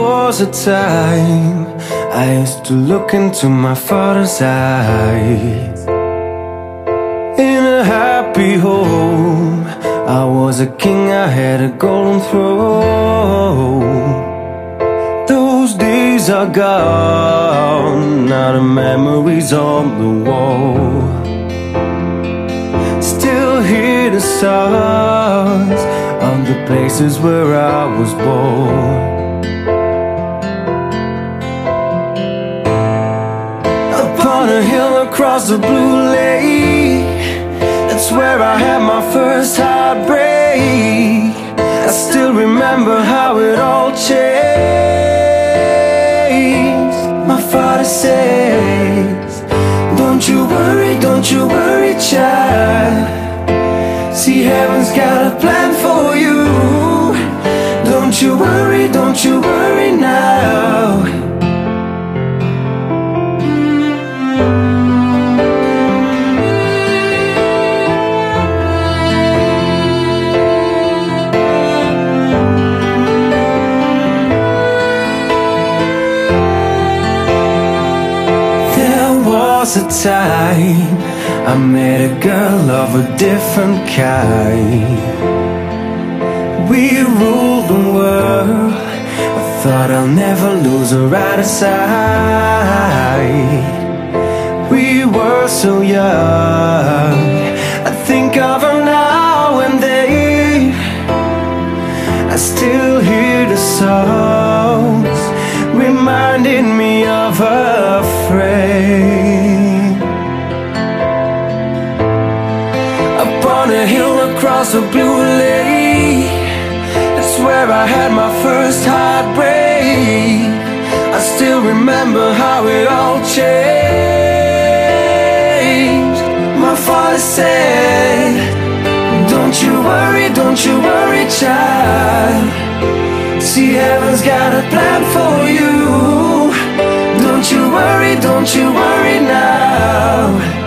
was a time I used to look into my father's eyes. In a happy home I was a king, I had a golden throne. Those days are gone Now the memories on the wall. Still hear the sounds Of the places where I was born Hill across the blue lake. That's where I had my first heartbreak. I still remember how it all changed. My father says Don't you worry, don't you worry, child. See, heaven's got a plan for you. Don't you worry, don't you worry was a time I met a girl of a different kind. We ruled the world. I thought I'll never lose her out of sight. We were so young. I think of her now and then. I still hear the songs reminding me of her hill across a blue lake, that's where I had my first heartbreak. I still remember how it all changed. My father said, Don't you worry, don't you worry, child. See, heaven's got a plan for you. Don't you worry, don't you worry now.